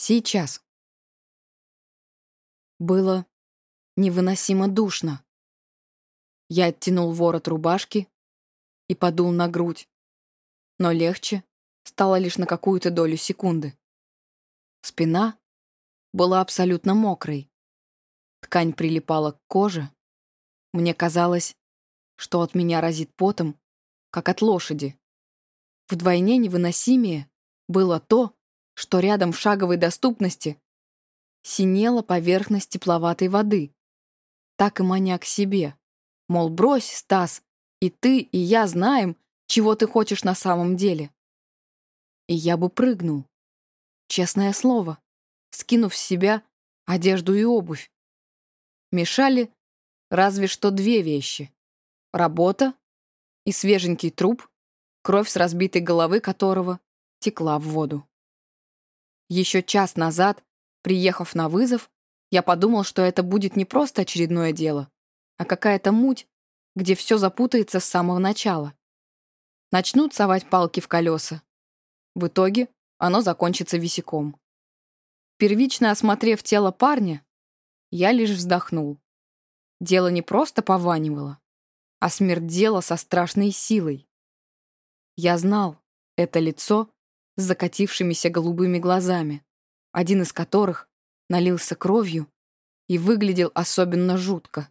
Сейчас. Было невыносимо душно. Я оттянул ворот рубашки и подул на грудь. Но легче стало лишь на какую-то долю секунды. Спина была абсолютно мокрой. Ткань прилипала к коже. Мне казалось, что от меня разит потом, как от лошади. Вдвойне невыносимее было то, что рядом в шаговой доступности синела поверхность тепловатой воды. Так и маня к себе. Мол, брось, Стас, и ты, и я знаем, чего ты хочешь на самом деле. И я бы прыгнул. Честное слово, скинув с себя одежду и обувь. Мешали разве что две вещи. Работа и свеженький труп, кровь с разбитой головы которого текла в воду. Еще час назад, приехав на вызов, я подумал, что это будет не просто очередное дело, а какая-то муть, где все запутается с самого начала. Начнут совать палки в колеса. В итоге оно закончится висяком. Первично осмотрев тело парня, я лишь вздохнул. Дело не просто пованивало, а смердело со страшной силой. Я знал это лицо с закатившимися голубыми глазами, один из которых налился кровью и выглядел особенно жутко.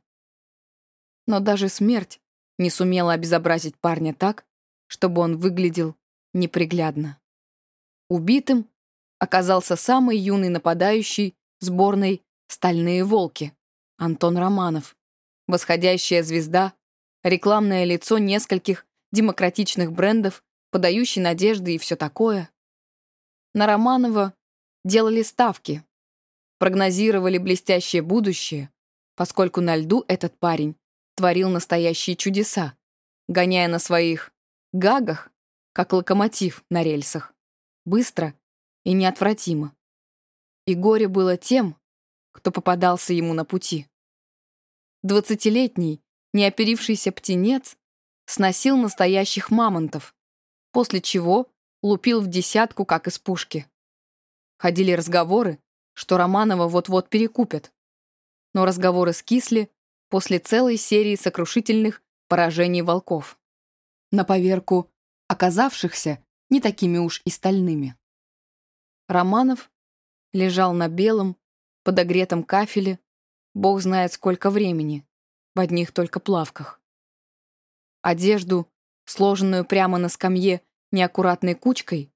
Но даже смерть не сумела обезобразить парня так, чтобы он выглядел неприглядно. Убитым оказался самый юный нападающий сборной «Стальные волки» Антон Романов, восходящая звезда, рекламное лицо нескольких демократичных брендов, подающий надежды и все такое. На Романова делали ставки, прогнозировали блестящее будущее, поскольку на льду этот парень творил настоящие чудеса, гоняя на своих гагах, как локомотив на рельсах, быстро и неотвратимо. И горе было тем, кто попадался ему на пути. Двадцатилетний, неоперившийся птенец сносил настоящих мамонтов, после чего лупил в десятку, как из пушки. Ходили разговоры, что Романова вот-вот перекупят. Но разговоры скисли после целой серии сокрушительных поражений волков. На поверку оказавшихся не такими уж и стальными. Романов лежал на белом, подогретом кафеле, бог знает сколько времени, в одних только плавках. Одежду, сложенную прямо на скамье неаккуратной кучкой,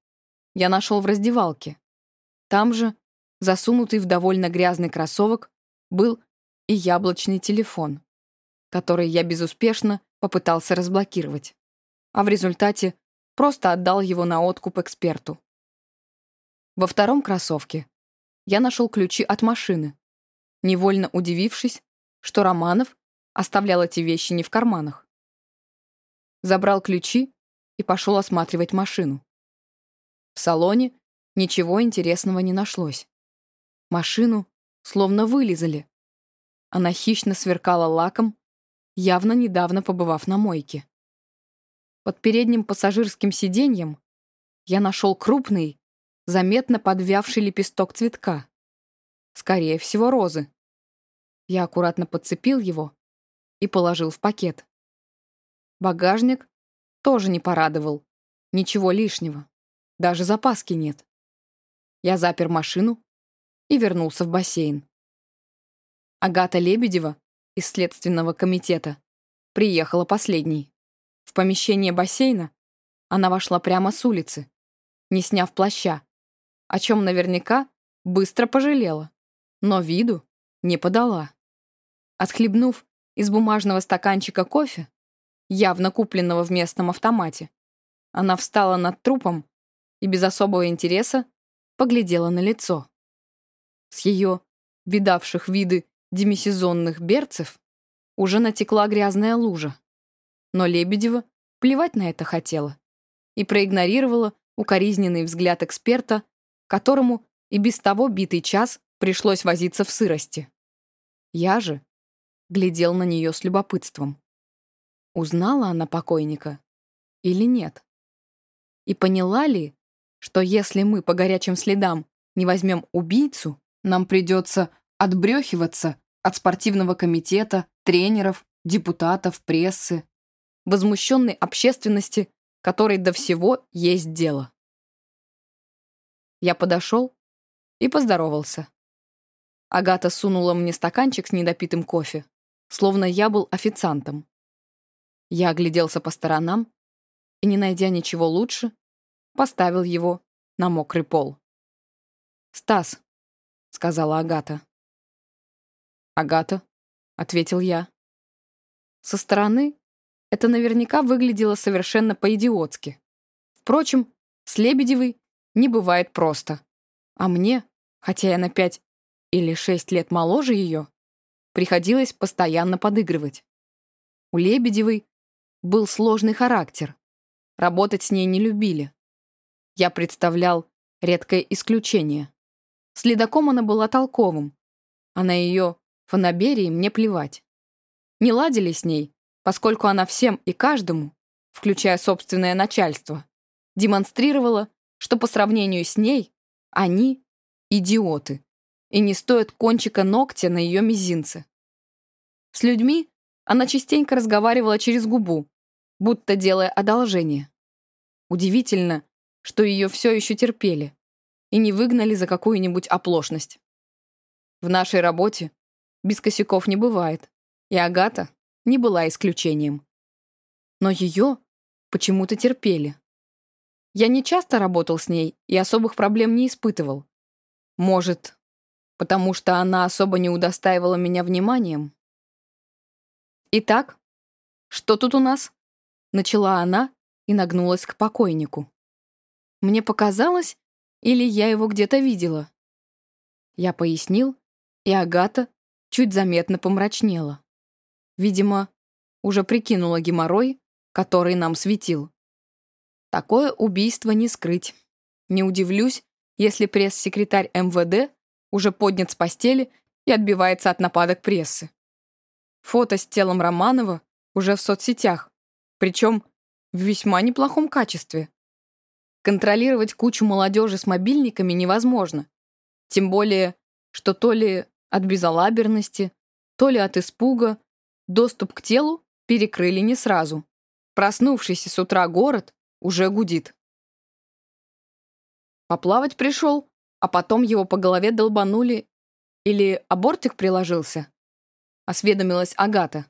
я нашел в раздевалке. Там же, засунутый в довольно грязный кроссовок, был и яблочный телефон, который я безуспешно попытался разблокировать, а в результате просто отдал его на откуп эксперту. Во втором кроссовке я нашел ключи от машины, невольно удивившись, что Романов оставлял эти вещи не в карманах. Забрал ключи и пошел осматривать машину. В салоне ничего интересного не нашлось. Машину словно вылизали. Она хищно сверкала лаком, явно недавно побывав на мойке. Под передним пассажирским сиденьем я нашел крупный, заметно подвявший лепесток цветка. Скорее всего, розы. Я аккуратно подцепил его и положил в пакет. Багажник тоже не порадовал. Ничего лишнего. Даже запаски нет. Я запер машину и вернулся в бассейн. Агата Лебедева из Следственного комитета приехала последней. В помещение бассейна она вошла прямо с улицы, не сняв плаща, о чем наверняка быстро пожалела, но виду не подала. Отхлебнув из бумажного стаканчика кофе, явно купленного в местном автомате. Она встала над трупом и без особого интереса поглядела на лицо. С ее видавших виды демисезонных берцев уже натекла грязная лужа. Но Лебедева плевать на это хотела и проигнорировала укоризненный взгляд эксперта, которому и без того битый час пришлось возиться в сырости. Я же глядел на нее с любопытством. Узнала она покойника или нет? И поняла ли, что если мы по горячим следам не возьмем убийцу, нам придется отбрехиваться от спортивного комитета, тренеров, депутатов, прессы, возмущенной общественности, которой до всего есть дело. Я подошел и поздоровался. Агата сунула мне стаканчик с недопитым кофе, словно я был официантом. Я огляделся по сторонам и, не найдя ничего лучше, поставил его на мокрый пол. «Стас», — сказала Агата. «Агата», — ответил я. Со стороны это наверняка выглядело совершенно по-идиотски. Впрочем, с Лебедевой не бывает просто. А мне, хотя я на пять или шесть лет моложе ее, приходилось постоянно подыгрывать. У Лебедевой был сложный характер. Работать с ней не любили. Я представлял редкое исключение. Следаком она была толковым, а на ее фанаберии мне плевать. Не ладили с ней, поскольку она всем и каждому, включая собственное начальство, демонстрировала, что по сравнению с ней они — идиоты и не стоят кончика ногтя на ее мизинце. С людьми она частенько разговаривала через губу, будто делая одолжение. Удивительно, что ее все еще терпели и не выгнали за какую-нибудь оплошность. В нашей работе без косяков не бывает, и Агата не была исключением. Но ее почему-то терпели. Я не часто работал с ней и особых проблем не испытывал. Может, потому что она особо не удостаивала меня вниманием? «Итак, что тут у нас?» Начала она и нагнулась к покойнику. Мне показалось, или я его где-то видела? Я пояснил, и Агата чуть заметно помрачнела. Видимо, уже прикинула геморрой, который нам светил. Такое убийство не скрыть. Не удивлюсь, если пресс-секретарь МВД уже поднят с постели и отбивается от нападок прессы. Фото с телом Романова уже в соцсетях, причем в весьма неплохом качестве. Контролировать кучу молодежи с мобильниками невозможно. Тем более, что то ли от безалаберности, то ли от испуга доступ к телу перекрыли не сразу. Проснувшийся с утра город уже гудит. Поплавать пришел, а потом его по голове долбанули или абортик приложился? Осведомилась Агата.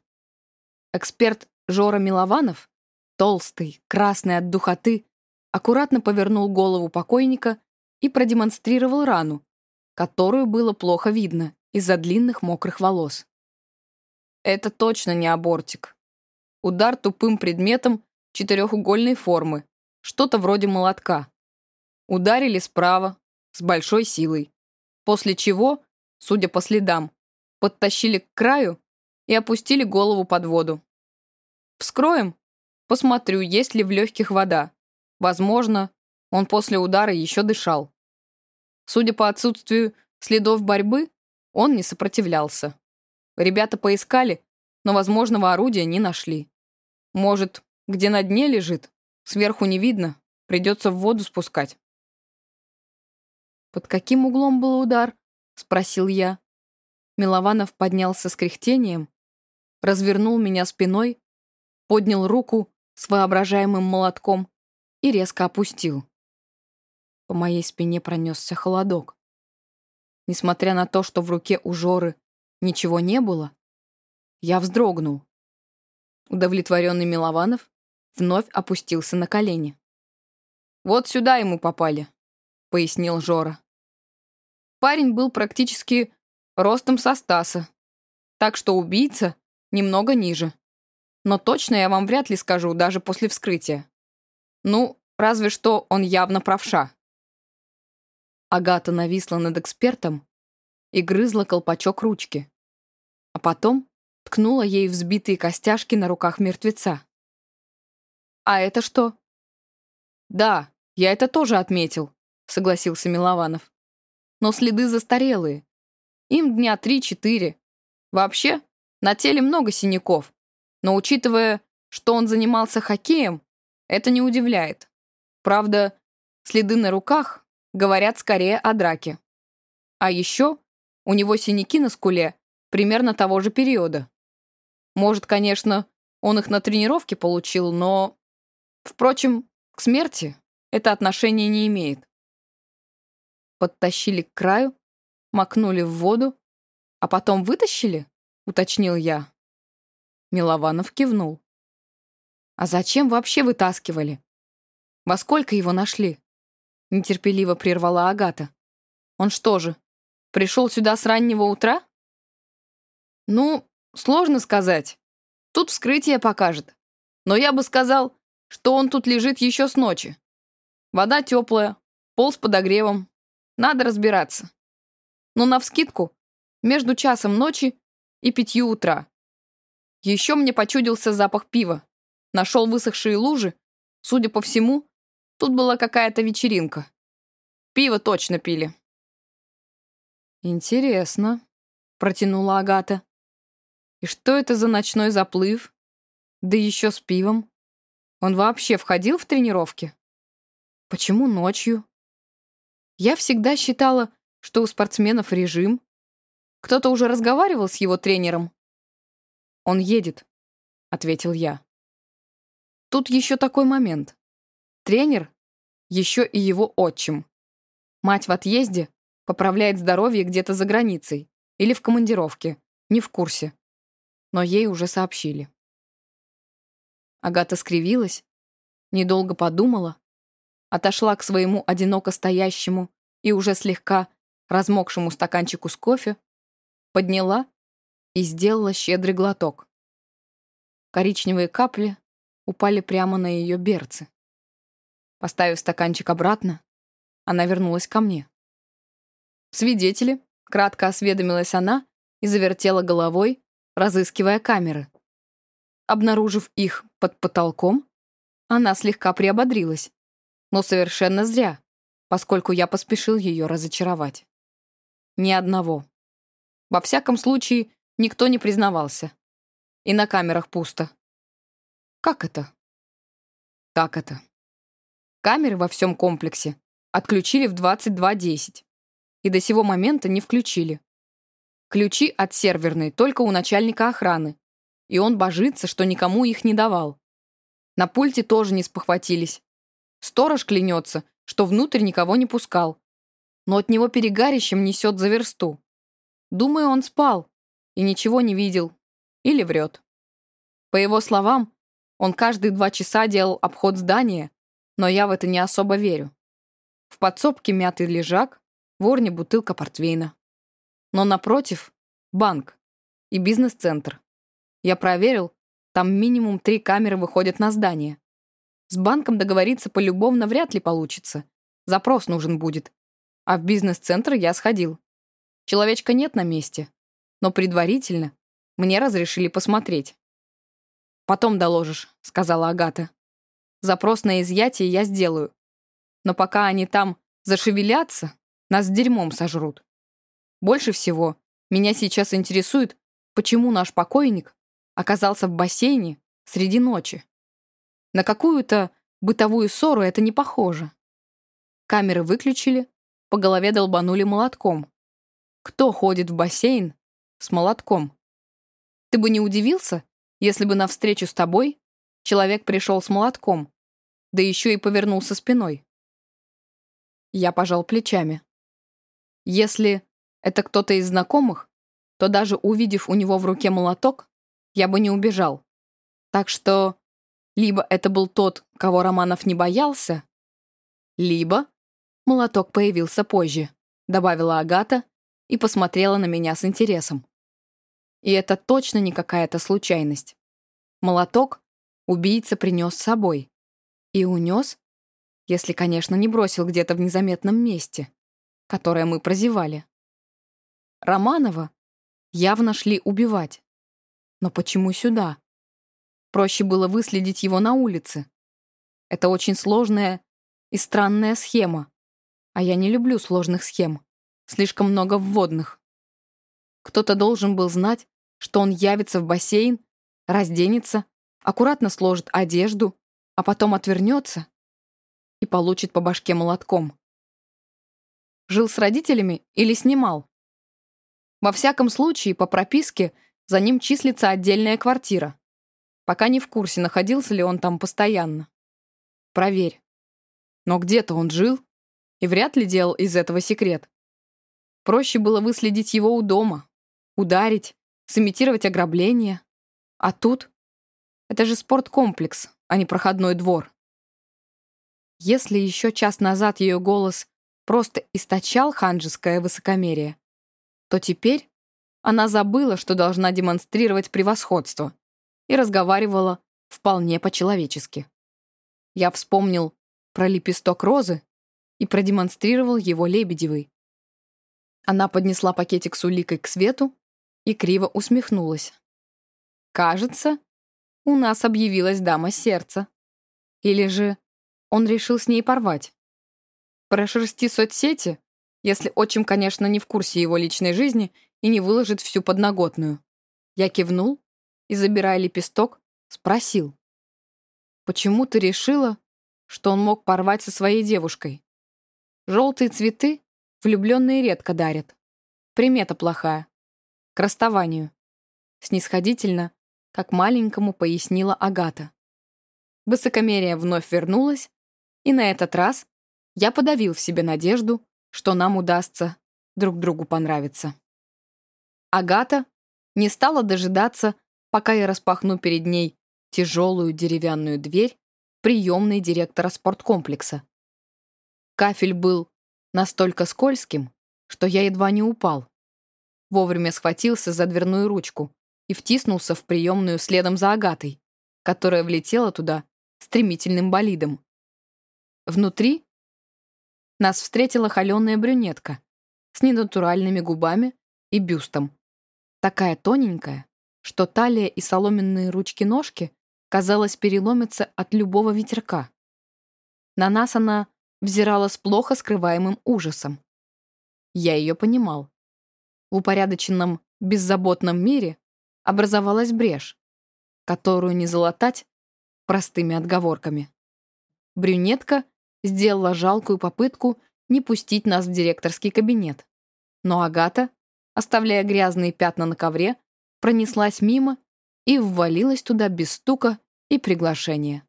Эксперт Жора Милованов, толстый, красный от духоты, аккуратно повернул голову покойника и продемонстрировал рану, которую было плохо видно из-за длинных мокрых волос. Это точно не абортик. Удар тупым предметом четырехугольной формы, что-то вроде молотка. Ударили справа, с большой силой, после чего, судя по следам, подтащили к краю и опустили голову под воду. Вскроем, посмотрю, есть ли в легких вода. Возможно, он после удара еще дышал. Судя по отсутствию следов борьбы, он не сопротивлялся. Ребята поискали, но возможного орудия не нашли. Может, где на дне лежит, сверху не видно, придется в воду спускать. «Под каким углом был удар?» — спросил я. Милованов поднялся с кряхтением, развернул меня спиной, поднял руку с воображаемым молотком и резко опустил. По моей спине пронесся холодок. Несмотря на то, что в руке у Жоры ничего не было, я вздрогнул. Удовлетворенный Милованов вновь опустился на колени. «Вот сюда ему попали», — пояснил Жора. Парень был практически ростом со Стаса, так что убийца немного ниже. Но точно я вам вряд ли скажу, даже после вскрытия. Ну, разве что он явно правша. Агата нависла над экспертом и грызла колпачок ручки. А потом ткнула ей взбитые костяшки на руках мертвеца. «А это что?» «Да, я это тоже отметил», — согласился Милованов. «Но следы застарелые. Им дня три-четыре. Вообще, на теле много синяков, но учитывая, что он занимался хоккеем, это не удивляет. Правда, следы на руках говорят скорее о драке. А еще у него синяки на скуле примерно того же периода. Может, конечно, он их на тренировке получил, но... Впрочем, к смерти это отношение не имеет. Подтащили к краю, макнули в воду, а потом вытащили, уточнил я. Милованов кивнул. А зачем вообще вытаскивали? Во сколько его нашли? Нетерпеливо прервала Агата. Он что же, пришел сюда с раннего утра? Ну, сложно сказать. Тут вскрытие покажет. Но я бы сказал, что он тут лежит еще с ночи. Вода теплая, пол с подогревом. Надо разбираться. Но навскидку, между часом ночи и пятью утра. Еще мне почудился запах пива. Нашел высохшие лужи. Судя по всему, тут была какая-то вечеринка. Пиво точно пили. «Интересно», — протянула Агата. «И что это за ночной заплыв? Да еще с пивом. Он вообще входил в тренировки? Почему ночью? Я всегда считала, что у спортсменов режим. Кто-то уже разговаривал с его тренером?» «Он едет», — ответил я. Тут еще такой момент. Тренер — еще и его отчим. Мать в отъезде, поправляет здоровье где-то за границей или в командировке, не в курсе. Но ей уже сообщили. Агата скривилась, недолго подумала, отошла к своему одиноко стоящему и уже слегка размокшему стаканчику с кофе, подняла и сделала щедрый глоток. Коричневые капли упали прямо на ее берцы. Поставив стаканчик обратно, она вернулась ко мне. «Свидетели», — кратко осведомилась она и завертела головой, разыскивая камеры. Обнаружив их под потолком, она слегка приободрилась, но совершенно зря, поскольку я поспешил ее разочаровать. Ни одного. Во всяком случае, никто не признавался. И на камерах пусто. Как это? Так это. Камеры во всем комплексе отключили в 22.10 и до сего момента не включили. Ключи от серверной только у начальника охраны, и он божится, что никому их не давал. На пульте тоже не спохватились. Сторож клянется, что внутрь никого не пускал, но от него перегарищем несет за версту. Думаю, он спал и ничего не видел. Или врет. По его словам, он каждые два часа делал обход здания, но я в это не особо верю. В подсобке мятый лежак, в урне бутылка портвейна. Но напротив — банк и бизнес-центр. Я проверил, там минимум три камеры выходят на здание. С банком договориться полюбовно вряд ли получится. Запрос нужен будет. А в бизнес-центр я сходил. Человечка нет на месте. Но предварительно мне разрешили посмотреть. «Потом доложишь», — сказала Агата. «Запрос на изъятие я сделаю. Но пока они там зашевелятся, нас дерьмом сожрут. Больше всего меня сейчас интересует, почему наш покойник оказался в бассейне среди ночи. На какую-то бытовую ссору это не похоже. Камеры выключили, по голове долбанули молотком. Кто ходит в бассейн с молотком? Ты бы не удивился, если бы навстречу с тобой человек пришел с молотком, да еще и повернулся спиной. Я пожал плечами. Если это кто-то из знакомых, то даже увидев у него в руке молоток, я бы не убежал. Так что либо это был тот, кого Романов не боялся, либо молоток появился позже, добавила Агата и посмотрела на меня с интересом. И это точно не какая-то случайность. Молоток убийца принес с собой. И унес, если, конечно, не бросил где-то в незаметном месте, которое мы прозевали. Романова явно шли убивать. Но почему сюда? Проще было выследить его на улице. Это очень сложная и странная схема. А я не люблю сложных схем. Слишком много вводных. Кто-то должен был знать, что он явится в бассейн, разденется, аккуратно сложит одежду, а потом отвернется и получит по башке молотком. Жил с родителями или снимал? Во всяком случае, по прописке за ним числится отдельная квартира. Пока не в курсе, находился ли он там постоянно. Проверь. Но где-то он жил и вряд ли делал из этого секрет. Проще было выследить его у дома, ударить, сымитировать ограбление. А тут? Это же спорткомплекс, а не проходной двор. Если еще час назад ее голос просто источал ханжеское высокомерие, то теперь она забыла, что должна демонстрировать превосходство, и разговаривала вполне по-человечески. Я вспомнил про лепесток розы и продемонстрировал его Лебедевой. Она поднесла пакетик с уликой к свету и криво усмехнулась. «Кажется, у нас объявилась дама сердца. Или же он решил с ней порвать? Прошерсти соцсети, если отчим, конечно, не в курсе его личной жизни и не выложит всю подноготную». Я кивнул и, забирая лепесток, спросил. «Почему ты решила, что он мог порвать со своей девушкой? Желтые цветы влюбленные редко дарят. Примета плохая. К расставанию. Снисходительно, как маленькому пояснила Агата. Высокомерие вновь вернулось, и на этот раз я подавил в себе надежду, что нам удастся друг другу понравиться. Агата не стала дожидаться, пока я распахну перед ней тяжелую деревянную дверь приемной директора спорткомплекса. Кафель был настолько скользким, что я едва не упал. Вовремя схватился за дверную ручку и втиснулся в приемную следом за Агатой, которая влетела туда стремительным болидом. Внутри нас встретила холеная брюнетка с ненатуральными губами и бюстом, такая тоненькая, что талия и соломенные ручки-ножки, казалось, переломятся от любого ветерка. На нас она взирала с плохо скрываемым ужасом. Я ее понимал. В упорядоченном, беззаботном мире образовалась брешь, которую не залатать простыми отговорками. Брюнетка сделала жалкую попытку не пустить нас в директорский кабинет. Но Агата, оставляя грязные пятна на ковре, пронеслась мимо и ввалилась туда без стука и приглашения.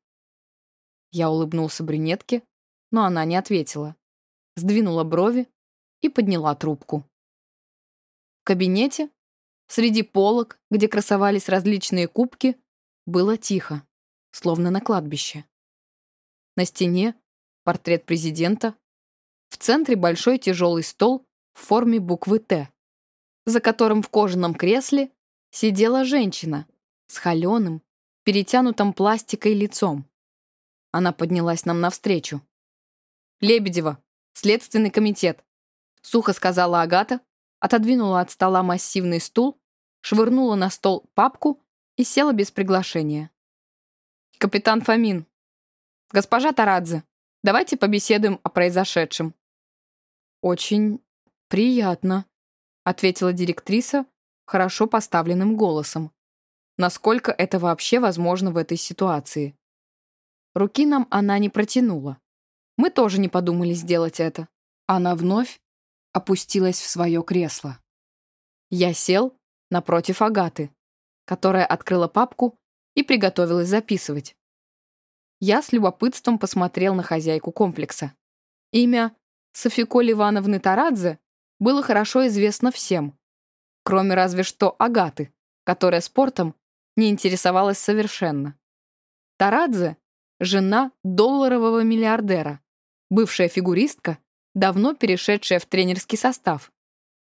Я улыбнулся брюнетке, но она не ответила. Сдвинула брови и подняла трубку. В кабинете, среди полок, где красовались различные кубки, было тихо, словно на кладбище. На стене портрет президента, в центре большой тяжелый стол в форме буквы «Т», за которым в кожаном кресле сидела женщина с холеным, перетянутым пластикой лицом. Она поднялась нам навстречу. «Лебедева, Следственный комитет», — сухо сказала Агата, отодвинула от стола массивный стул, швырнула на стол папку и села без приглашения. «Капитан Фомин. Госпожа Тарадзе, давайте побеседуем о произошедшем». «Очень приятно», — ответила директриса, хорошо поставленным голосом. Насколько это вообще возможно в этой ситуации? Руки нам она не протянула. Мы тоже не подумали сделать это. Она вновь опустилась в свое кресло. Я сел напротив Агаты, которая открыла папку и приготовилась записывать. Я с любопытством посмотрел на хозяйку комплекса. Имя Софиколь Ивановны Тарадзе было хорошо известно всем, кроме разве что Агаты, которая спортом не интересовалась совершенно. Тарадзе — жена долларового миллиардера, бывшая фигуристка, давно перешедшая в тренерский состав.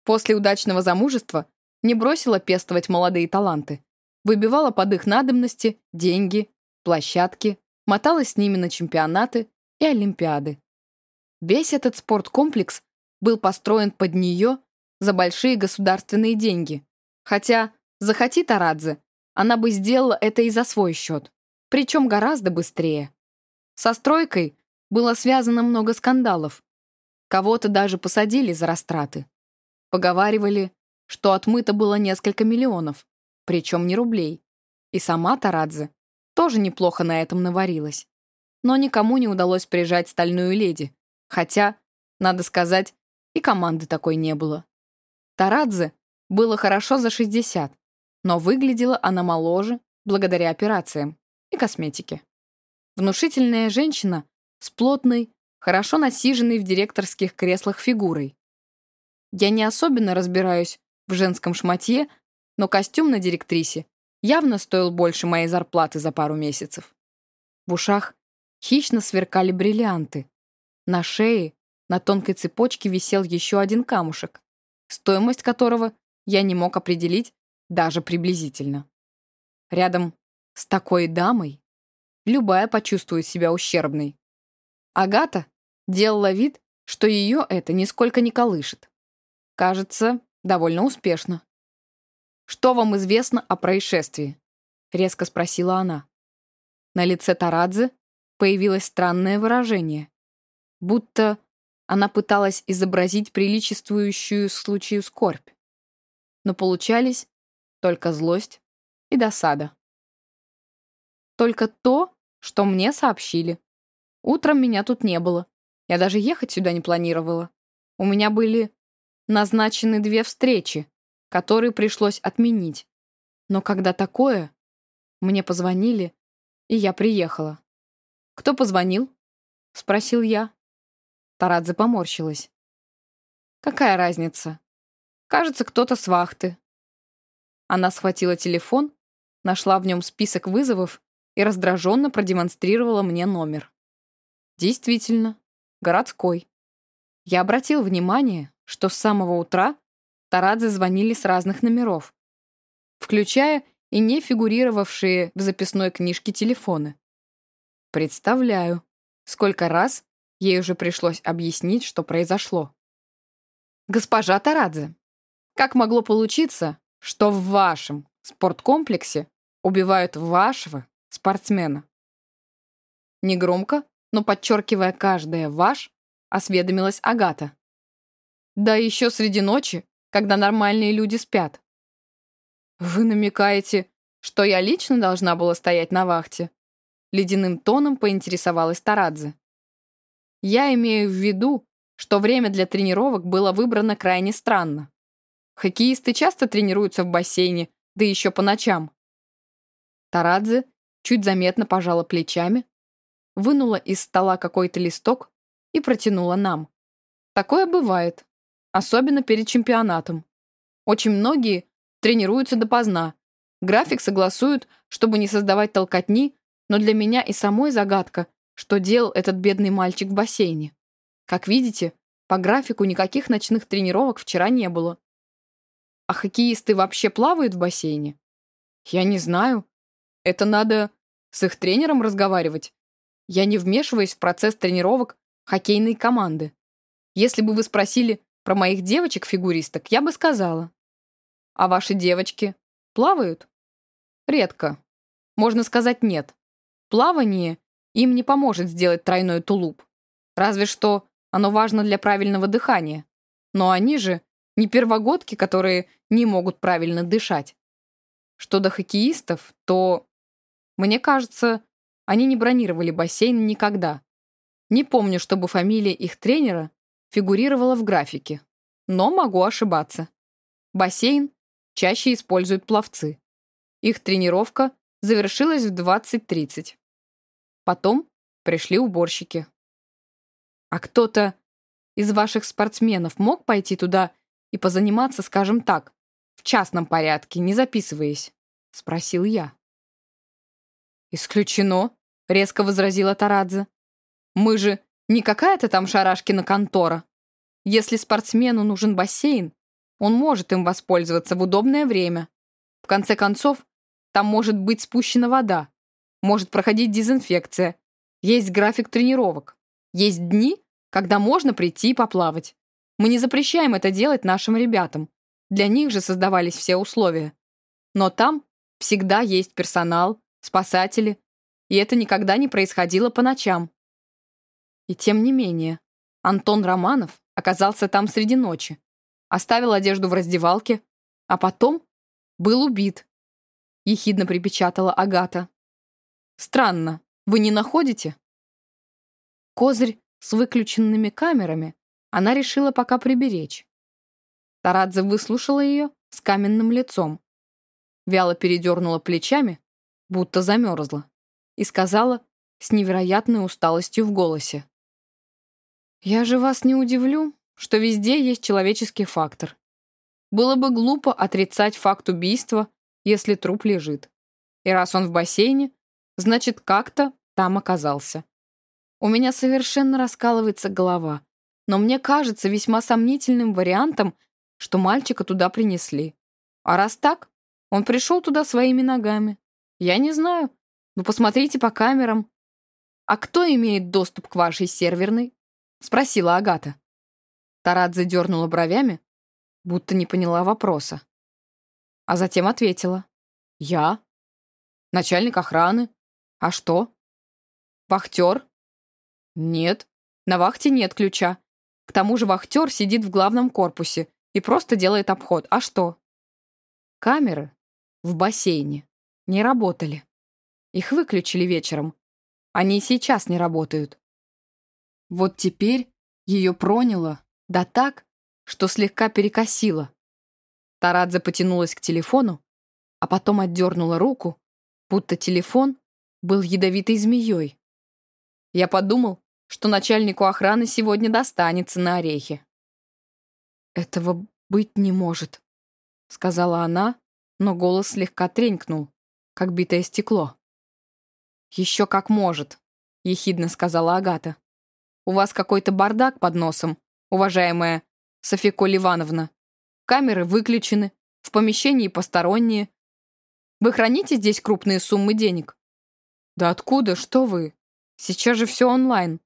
После удачного замужества не бросила пестовать молодые таланты, выбивала под их надобности деньги, площадки, моталась с ними на чемпионаты и олимпиады. Весь этот спорткомплекс был построен под нее за большие государственные деньги. Хотя, захоти Тарадзе, она бы сделала это и за свой счет. Причем гораздо быстрее. Со стройкой было связано много скандалов. Кого-то даже посадили за растраты. Поговаривали, что отмыто было несколько миллионов, причем не рублей. И сама Тарадзе тоже неплохо на этом наварилась. Но никому не удалось прижать стальную леди, хотя, надо сказать, И команды такой не было. Тарадзе было хорошо за 60, но выглядела она моложе благодаря операциям и косметике. Внушительная женщина с плотной, хорошо насиженной в директорских креслах фигурой. Я не особенно разбираюсь в женском шматье, но костюм на директрисе явно стоил больше моей зарплаты за пару месяцев. В ушах хищно сверкали бриллианты. На шее на тонкой цепочке висел еще один камушек, стоимость которого я не мог определить даже приблизительно. Рядом с такой дамой любая почувствует себя ущербной. Агата делала вид, что ее это нисколько не колышет. Кажется, довольно успешно. «Что вам известно о происшествии?» — резко спросила она. На лице Тарадзе появилось странное выражение, будто она пыталась изобразить приличествующую случаю скорбь. Но получались только злость и досада. Только то, что мне сообщили. Утром меня тут не было. Я даже ехать сюда не планировала. У меня были назначены две встречи, который пришлось отменить. Но когда такое, мне позвонили, и я приехала. «Кто позвонил?» — спросил я. Тарадзе поморщилась. «Какая разница? Кажется, кто-то с вахты». Она схватила телефон, нашла в нем список вызовов и раздраженно продемонстрировала мне номер. Действительно, городской. Я обратил внимание, что с самого утра Тарадзе звонили с разных номеров, включая и не фигурировавшие в записной книжке телефоны. Представляю, сколько раз ей уже пришлось объяснить, что произошло. «Госпожа Тарадзе, как могло получиться, что в вашем спорткомплексе убивают вашего спортсмена?» Негромко, но подчеркивая каждое «ваш», осведомилась Агата. «Да еще среди ночи когда нормальные люди спят. Вы намекаете, что я лично должна была стоять на вахте? Ледяным тоном поинтересовалась Тарадзе. Я имею в виду, что время для тренировок было выбрано крайне странно. Хоккеисты часто тренируются в бассейне, да еще по ночам. Тарадзе чуть заметно пожала плечами, вынула из стола какой-то листок и протянула нам. Такое бывает особенно перед чемпионатом. Очень многие тренируются допоздна. График согласуют, чтобы не создавать толкотни, но для меня и самой загадка, что делал этот бедный мальчик в бассейне. Как видите, по графику никаких ночных тренировок вчера не было. А хоккеисты вообще плавают в бассейне? Я не знаю. Это надо с их тренером разговаривать. Я не вмешиваюсь в процесс тренировок хоккейной команды. Если бы вы спросили, про моих девочек-фигуристок я бы сказала. А ваши девочки плавают? Редко. Можно сказать нет. Плавание им не поможет сделать тройной тулуп. Разве что оно важно для правильного дыхания. Но они же не первогодки, которые не могут правильно дышать. Что до хоккеистов, то, мне кажется, они не бронировали бассейн никогда. Не помню, чтобы фамилия их тренера фигурировала в графике. Но могу ошибаться. Бассейн чаще используют пловцы. Их тренировка завершилась в 20.30. Потом пришли уборщики. А кто-то из ваших спортсменов мог пойти туда и позаниматься, скажем так, в частном порядке, не записываясь? Спросил я. «Исключено», — резко возразила Тарадзе. «Мы же не какая-то там шарашкина контора. Если спортсмену нужен бассейн, он может им воспользоваться в удобное время. В конце концов, там может быть спущена вода, может проходить дезинфекция, есть график тренировок, есть дни, когда можно прийти и поплавать. Мы не запрещаем это делать нашим ребятам. Для них же создавались все условия. Но там всегда есть персонал, спасатели, и это никогда не происходило по ночам. И тем не менее, Антон Романов оказался там среди ночи, оставил одежду в раздевалке, а потом был убит, ехидно припечатала Агата. Странно, вы не находите? Козырь с выключенными камерами она решила пока приберечь. Тарадзе выслушала ее с каменным лицом, вяло передернула плечами, будто замерзла, и сказала с невероятной усталостью в голосе. «Я же вас не удивлю, что везде есть человеческий фактор. Было бы глупо отрицать факт убийства, если труп лежит. И раз он в бассейне, значит, как-то там оказался. У меня совершенно раскалывается голова, но мне кажется весьма сомнительным вариантом, что мальчика туда принесли. А раз так, он пришел туда своими ногами. Я не знаю. Ну, посмотрите по камерам. А кто имеет доступ к вашей серверной? Спросила Агата. Тарадзе дернула бровями, будто не поняла вопроса. А затем ответила. «Я? Начальник охраны? А что? Вахтер? Нет, на вахте нет ключа. К тому же вахтер сидит в главном корпусе и просто делает обход. А что? Камеры в бассейне не работали. Их выключили вечером. Они и сейчас не работают. Вот теперь ее проняло, да так, что слегка перекосило. Тарадзе потянулась к телефону, а потом отдернула руку, будто телефон был ядовитой змеей. Я подумал, что начальнику охраны сегодня достанется на орехи. «Этого быть не может», — сказала она, но голос слегка тренькнул, как битое стекло. «Еще как может», — ехидно сказала Агата. «У вас какой-то бардак под носом, уважаемая Софико Ливановна. Камеры выключены, в помещении посторонние. Вы храните здесь крупные суммы денег?» «Да откуда? Что вы? Сейчас же все онлайн.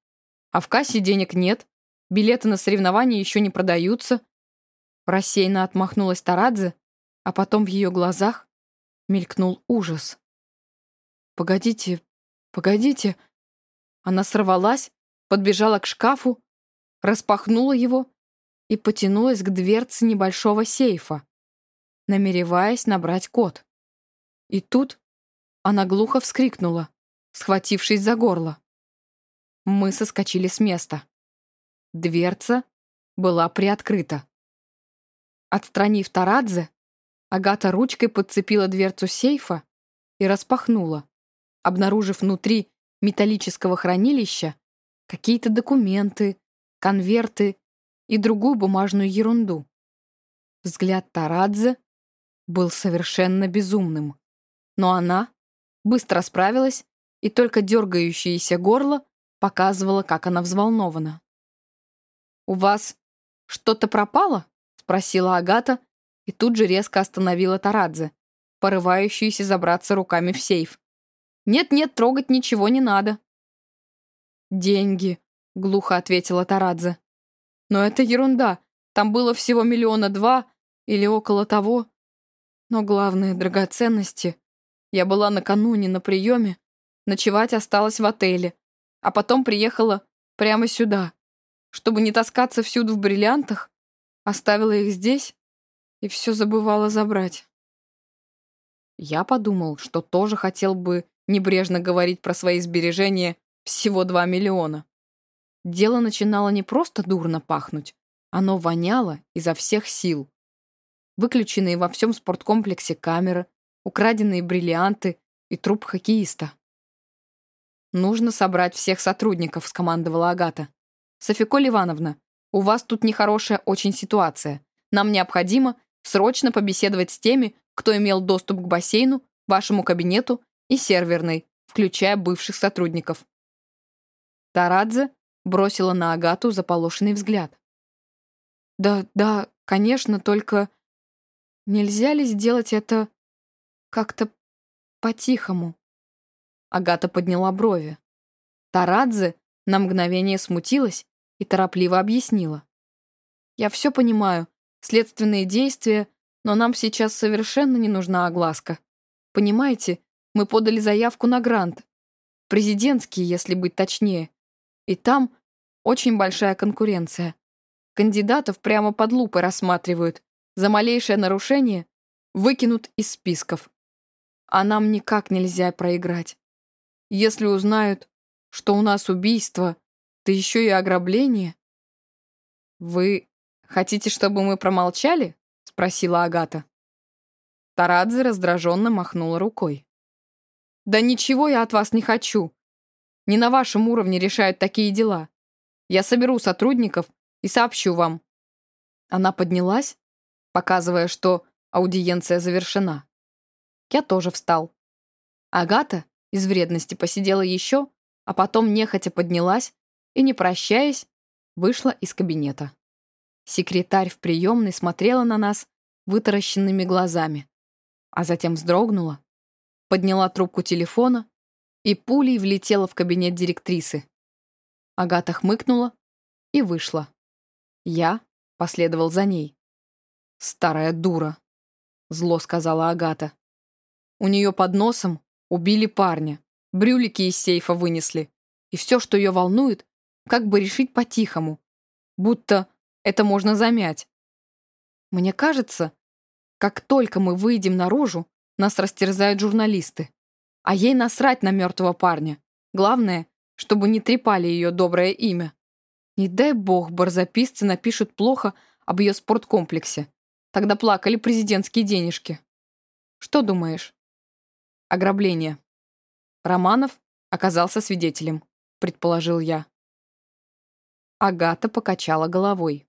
А в кассе денег нет, билеты на соревнования еще не продаются». Рассеянно отмахнулась Тарадзе, а потом в ее глазах мелькнул ужас. «Погодите, погодите!» Она сорвалась, подбежала к шкафу, распахнула его и потянулась к дверце небольшого сейфа, намереваясь набрать код. И тут она глухо вскрикнула, схватившись за горло. Мы соскочили с места. Дверца была приоткрыта. Отстранив Тарадзе, Агата ручкой подцепила дверцу сейфа и распахнула, обнаружив внутри металлического хранилища какие-то документы, конверты и другую бумажную ерунду. Взгляд Тарадзе был совершенно безумным. Но она быстро справилась, и только дергающееся горло показывало, как она взволнована. «У вас что-то пропало?» — спросила Агата, и тут же резко остановила Тарадзе, порывающуюся забраться руками в сейф. «Нет-нет, трогать ничего не надо». «Деньги», — глухо ответила Тарадзе. «Но это ерунда. Там было всего миллиона два или около того. Но главное — драгоценности. Я была накануне на приеме, ночевать осталась в отеле, а потом приехала прямо сюда. Чтобы не таскаться всюду в бриллиантах, оставила их здесь и все забывала забрать. Я подумал, что тоже хотел бы небрежно говорить про свои сбережения всего 2 миллиона. Дело начинало не просто дурно пахнуть, оно воняло изо всех сил. Выключенные во всем спорткомплексе камеры, украденные бриллианты и труп хоккеиста. «Нужно собрать всех сотрудников», — скомандовала Агата. «Софико Ливановна, у вас тут нехорошая очень ситуация. Нам необходимо Срочно побеседовать с теми, кто имел доступ к бассейну, вашему кабинету и серверной, включая бывших сотрудников. Тарадзе бросила на Агату заполошенный взгляд. «Да, да, конечно, только нельзя ли сделать это как-то по-тихому?» Агата подняла брови. Тарадзе на мгновение смутилась и торопливо объяснила. «Я все понимаю, следственные действия, но нам сейчас совершенно не нужна огласка. Понимаете, мы подали заявку на грант. Президентский, если быть точнее. И там очень большая конкуренция. Кандидатов прямо под лупой рассматривают. За малейшее нарушение выкинут из списков. А нам никак нельзя проиграть. Если узнают, что у нас убийство, да еще и ограбление. «Вы хотите, чтобы мы промолчали?» — спросила Агата. Тарадзе раздраженно махнула рукой. «Да ничего я от вас не хочу. Не на вашем уровне решают такие дела. Я соберу сотрудников и сообщу вам». Она поднялась, показывая, что аудиенция завершена. Я тоже встал. Агата из вредности посидела еще, а потом нехотя поднялась и, не прощаясь, вышла из кабинета. Секретарь в приемной смотрела на нас вытаращенными глазами а затем вздрогнула, подняла трубку телефона и пулей влетела в кабинет директрисы. Агата хмыкнула и вышла. Я последовал за ней. «Старая дура», — зло сказала Агата. У нее под носом убили парня, брюлики из сейфа вынесли, и все, что ее волнует, как бы решить по-тихому, будто это можно замять. Мне кажется, как только мы выйдем наружу, нас растерзают журналисты. А ей насрать на мертвого парня. Главное, чтобы не трепали ее доброе имя. Не дай бог, барзаписцы напишут плохо об ее спорткомплексе. Тогда плакали президентские денежки. Что думаешь? Ограбление. Романов оказался свидетелем, предположил я. Агата покачала головой.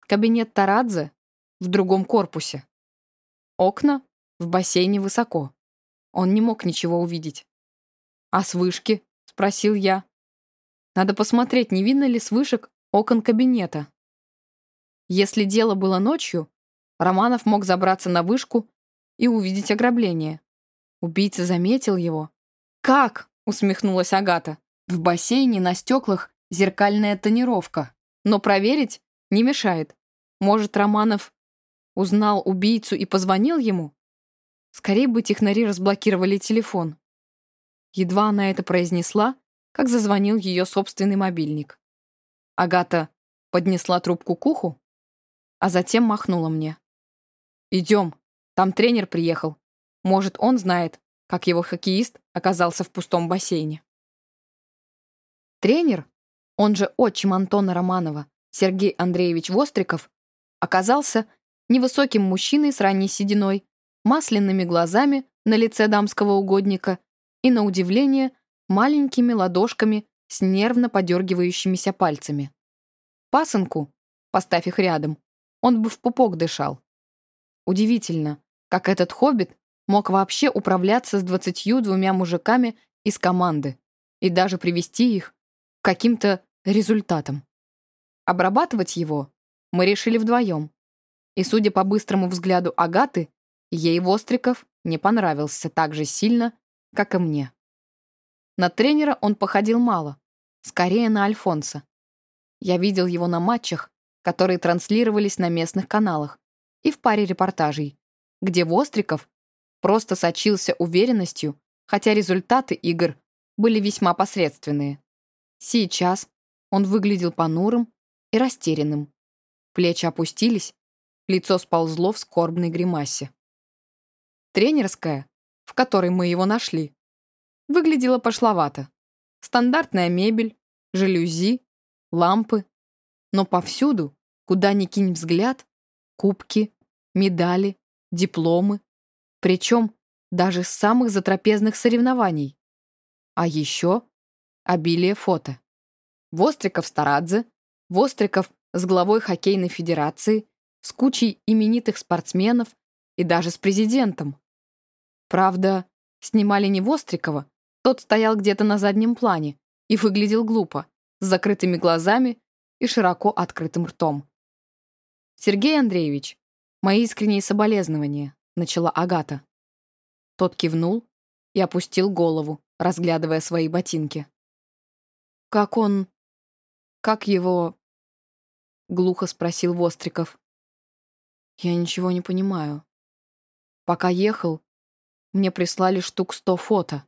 Кабинет Тарадзе в другом корпусе. Окна в бассейне высоко. Он не мог ничего увидеть. «А с вышки?» — спросил я. «Надо посмотреть, не видно ли с вышек окон кабинета». Если дело было ночью, Романов мог забраться на вышку и увидеть ограбление. Убийца заметил его. «Как?» — усмехнулась Агата. «В бассейне на стеклах зеркальная тонировка. Но проверить не мешает. Может, Романов Узнал убийцу и позвонил ему? Скорее бы технари разблокировали телефон. Едва она это произнесла, как зазвонил ее собственный мобильник. Агата поднесла трубку к уху, а затем махнула мне. «Идем, там тренер приехал. Может, он знает, как его хоккеист оказался в пустом бассейне». Тренер, он же отчим Антона Романова, Сергей Андреевич Востриков, оказался невысоким мужчиной с ранней сединой, масляными глазами на лице дамского угодника и, на удивление, маленькими ладошками с нервно подергивающимися пальцами. Пасынку, поставь их рядом, он бы в пупок дышал. Удивительно, как этот хоббит мог вообще управляться с двадцатью двумя мужиками из команды и даже привести их к каким-то результатам. Обрабатывать его мы решили вдвоем. И, судя по быстрому взгляду Агаты, ей Востриков не понравился так же сильно, как и мне. На тренера он походил мало, скорее на Альфонса. Я видел его на матчах, которые транслировались на местных каналах, и в паре репортажей, где Востриков просто сочился уверенностью, хотя результаты игр были весьма посредственные. Сейчас он выглядел понурым и растерянным. Плечи опустились, Лицо сползло в скорбной гримасе. Тренерская, в которой мы его нашли, выглядела пошловато. Стандартная мебель, жалюзи, лампы. Но повсюду, куда ни кинь взгляд, кубки, медали, дипломы. Причем даже с самых затрапезных соревнований. А еще обилие фото. Востриков Старадзе, Востриков с главой хоккейной федерации, с кучей именитых спортсменов и даже с президентом. Правда, снимали не Вострикова, тот стоял где-то на заднем плане и выглядел глупо, с закрытыми глазами и широко открытым ртом. «Сергей Андреевич, мои искренние соболезнования», — начала Агата. Тот кивнул и опустил голову, разглядывая свои ботинки. «Как он... как его...» — глухо спросил Востриков. Я ничего не понимаю. Пока ехал, мне прислали штук сто фото.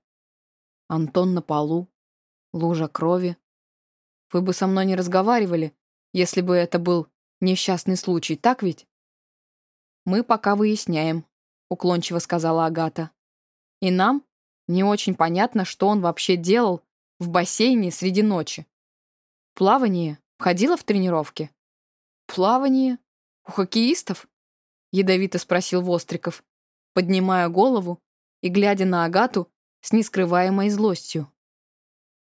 Антон на полу, лужа крови. Вы бы со мной не разговаривали, если бы это был несчастный случай, так ведь? Мы пока выясняем, уклончиво сказала Агата. И нам не очень понятно, что он вообще делал в бассейне среди ночи. Плавание входило в тренировки? «Плавание? У хоккеистов?» — ядовито спросил Востриков, поднимая голову и глядя на Агату с нескрываемой злостью.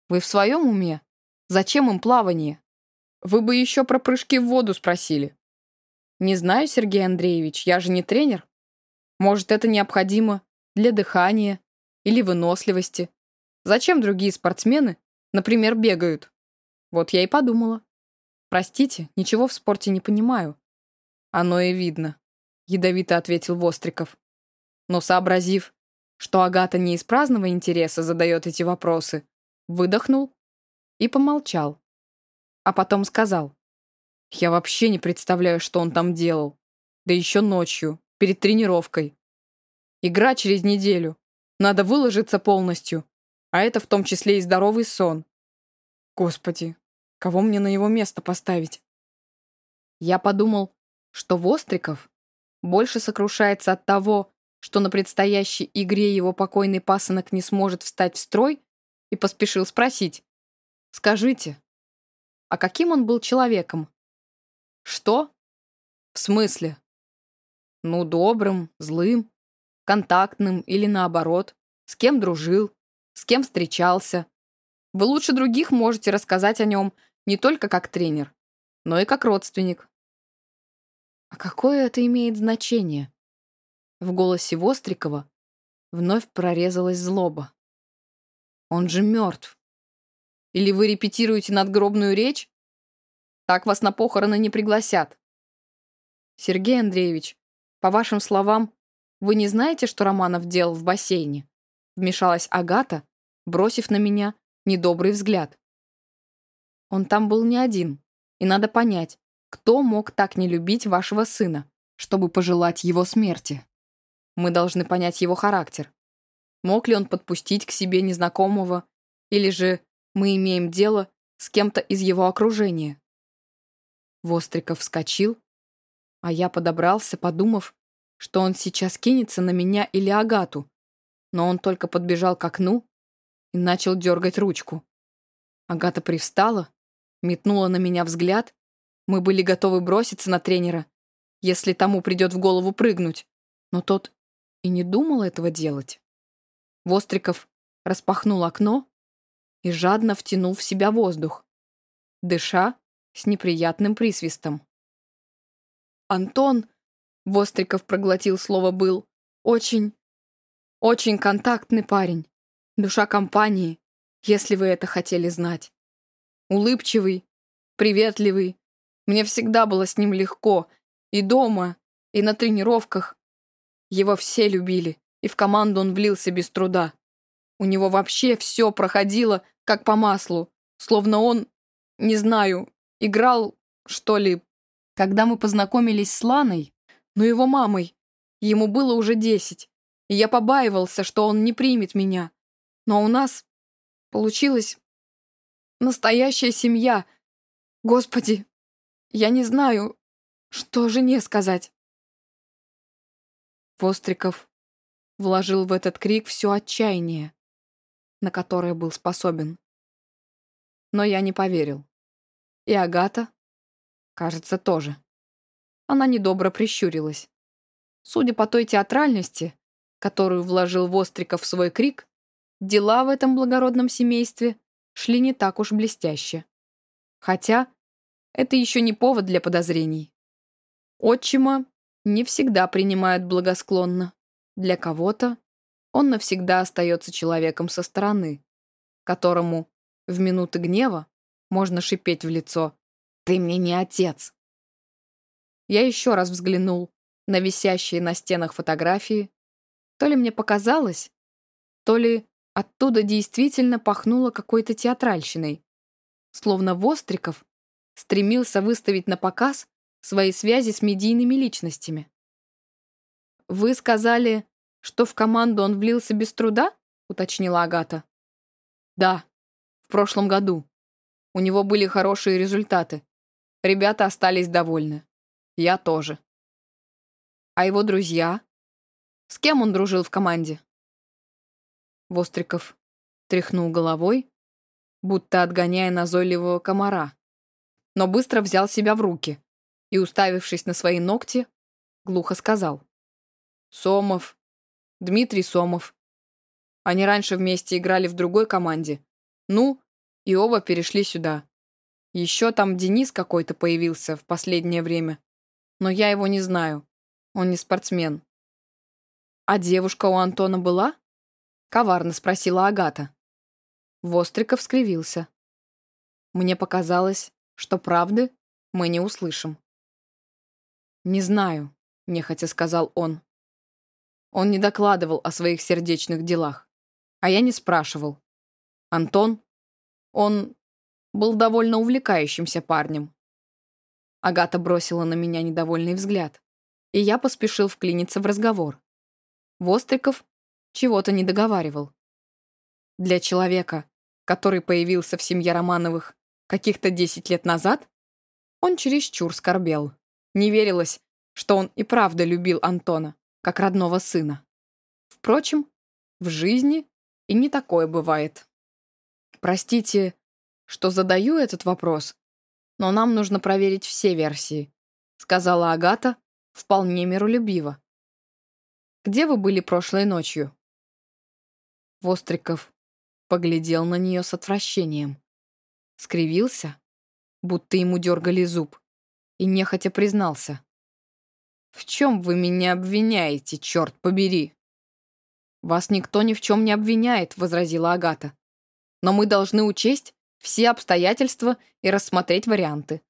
«Вы в своем уме? Зачем им плавание? Вы бы еще про прыжки в воду спросили». «Не знаю, Сергей Андреевич, я же не тренер. Может, это необходимо для дыхания или выносливости. Зачем другие спортсмены, например, бегают? Вот я и подумала. Простите, ничего в спорте не понимаю. Оно и видно, ядовито ответил Востриков. Но сообразив, что Агата не из праздного интереса задает эти вопросы, выдохнул и помолчал. А потом сказал. Я вообще не представляю, что он там делал. Да еще ночью, перед тренировкой. Игра через неделю. Надо выложиться полностью. А это в том числе и здоровый сон. Господи, кого мне на его место поставить? Я подумал, что Востриков больше сокрушается от того, что на предстоящей игре его покойный пасынок не сможет встать в строй, и поспешил спросить. «Скажите, а каким он был человеком?» «Что?» «В смысле?» «Ну, добрым, злым, контактным или наоборот, с кем дружил, с кем встречался. Вы лучше других можете рассказать о нем не только как тренер, но и как родственник. А какое это имеет значение? В голосе Вострикова вновь прорезалась злоба. Он же мертв. Или вы репетируете надгробную речь? Так вас на похороны не пригласят. Сергей Андреевич, по вашим словам, вы не знаете, что Романов делал в бассейне?» Вмешалась Агата, бросив на меня недобрый взгляд. «Он там был не один, и надо понять, кто мог так не любить вашего сына, чтобы пожелать его смерти. Мы должны понять его характер. Мог ли он подпустить к себе незнакомого, или же мы имеем дело с кем-то из его окружения?» Востриков вскочил, а я подобрался, подумав, что он сейчас кинется на меня или Агату, но он только подбежал к окну и начал дергать ручку. Агата привстала, метнула на меня взгляд, мы были готовы броситься на тренера, если тому придет в голову прыгнуть, но тот и не думал этого делать. Востриков распахнул окно и жадно втянул в себя воздух, дыша с неприятным присвистом. «Антон!» Востриков проглотил слово «был». «Очень, очень контактный парень. Душа компании, если вы это хотели знать. Улыбчивый, приветливый. Мне всегда было с ним легко. И дома, и на тренировках. Его все любили, и в команду он влился без труда. У него вообще все проходило, как по маслу. Словно он, не знаю, играл, что ли. Когда мы познакомились с Ланой, но его мамой. Ему было уже десять, и я побаивался, что он не примет меня. Но у нас получилась настоящая семья. Господи, я не знаю, что жене сказать. Востриков вложил в этот крик все отчаяние, на которое был способен. Но я не поверил. И Агата, кажется, тоже. Она недобро прищурилась. Судя по той театральности, которую вложил Востриков в свой крик, дела в этом благородном семействе шли не так уж блестяще. Хотя это еще не повод для подозрений. Отчима не всегда принимают благосклонно. Для кого-то он навсегда остается человеком со стороны, которому в минуты гнева можно шипеть в лицо «Ты мне не отец!» Я еще раз взглянул на висящие на стенах фотографии. То ли мне показалось, то ли оттуда действительно пахнуло какой-то театральщиной. Словно Востриков стремился выставить на показ свои связи с медийными личностями. «Вы сказали, что в команду он влился без труда?» — уточнила Агата. «Да, в прошлом году. У него были хорошие результаты. Ребята остались довольны. Я тоже. А его друзья? С кем он дружил в команде? Востриков тряхнул головой, будто отгоняя назойливого комара, но быстро взял себя в руки. И, уставившись на свои ногти, глухо сказал. «Сомов. Дмитрий Сомов. Они раньше вместе играли в другой команде. Ну, и оба перешли сюда. Еще там Денис какой-то появился в последнее время. Но я его не знаю. Он не спортсмен. «А девушка у Антона была?» — коварно спросила Агата. Востриков скривился. Мне показалось, что правды мы не услышим. «Не знаю», — нехотя сказал он. Он не докладывал о своих сердечных делах, а я не спрашивал. Антон, он был довольно увлекающимся парнем. Агата бросила на меня недовольный взгляд, и я поспешил вклиниться в разговор. Востриков чего-то не договаривал. Для человека, который появился в семье Романовых каких-то 10 лет назад, он чересчур скорбел. Не верилось, что он и правда любил Антона, как родного сына. Впрочем, в жизни и не такое бывает. Простите, что задаю этот вопрос, но нам нужно проверить все версии, сказала Агата вполне миролюбиво. Где вы были прошлой ночью?» Востриков поглядел на нее с отвращением. Скривился, будто ему дергали зуб, и нехотя признался. «В чем вы меня обвиняете, черт побери?» «Вас никто ни в чем не обвиняет», — возразила Агата. «Но мы должны учесть все обстоятельства и рассмотреть варианты.